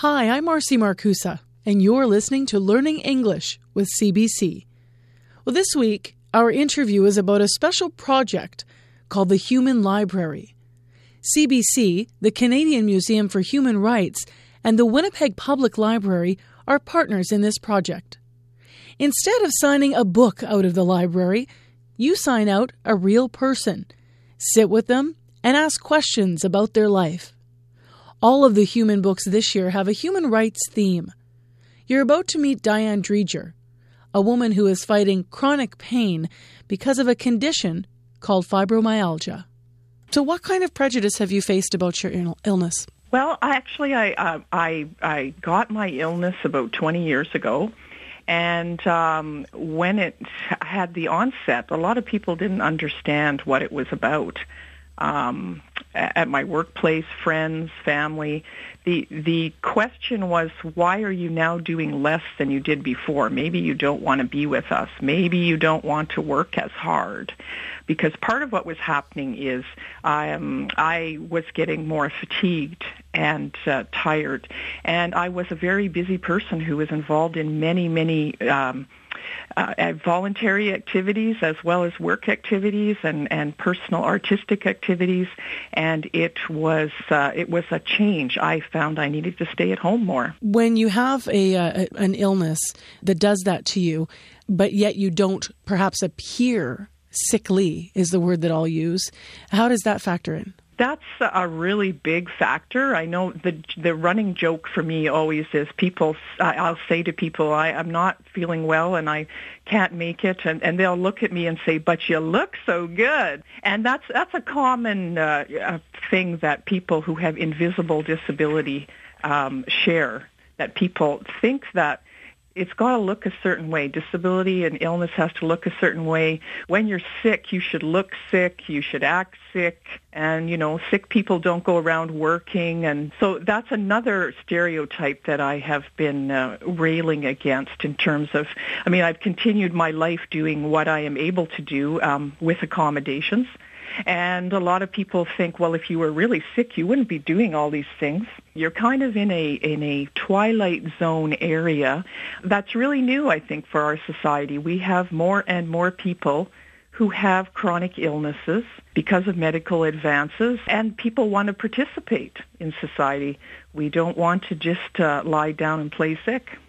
Hi, I'm Marcy Markusa, and you're listening to Learning English with CBC. Well, this week, our interview is about a special project called the Human Library. CBC, the Canadian Museum for Human Rights, and the Winnipeg Public Library are partners in this project. Instead of signing a book out of the library, you sign out a real person, sit with them, and ask questions about their life. All of the human books this year have a human rights theme. You're about to meet Diane Driedger, a woman who is fighting chronic pain because of a condition called fibromyalgia. So, what kind of prejudice have you faced about your illness? Well, actually, I uh, I I got my illness about 20 years ago, and um, when it had the onset, a lot of people didn't understand what it was about um, at my workplace, friends, family. The the question was, why are you now doing less than you did before? Maybe you don't want to be with us. Maybe you don't want to work as hard. Because part of what was happening is I um, I was getting more fatigued and uh, tired, and I was a very busy person who was involved in many, many um, uh, voluntary activities as well as work activities and, and personal artistic activities. And it was uh, it was a change. I found I needed to stay at home more. When you have a, uh, an illness that does that to you, but yet you don't perhaps appear sickly is the word that I'll use. How does that factor in? That's a really big factor. I know the the running joke for me always is people. I'll say to people, I, I'm not feeling well and I can't make it, and, and they'll look at me and say, "But you look so good." And that's that's a common uh, thing that people who have invisible disability um, share. That people think that it's got to look a certain way. Disability and illness has to look a certain way. When you're sick, you should look sick, you should act sick, and you know, sick people don't go around working, and so that's another stereotype that I have been uh, railing against in terms of. I mean, I've continued my life doing what I am able to do um, with accommodations. And a lot of people think, well, if you were really sick, you wouldn't be doing all these things. You're kind of in a in a twilight zone area that's really new, I think, for our society. We have more and more people who have chronic illnesses because of medical advances, and people want to participate in society. We don't want to just uh, lie down and play sick.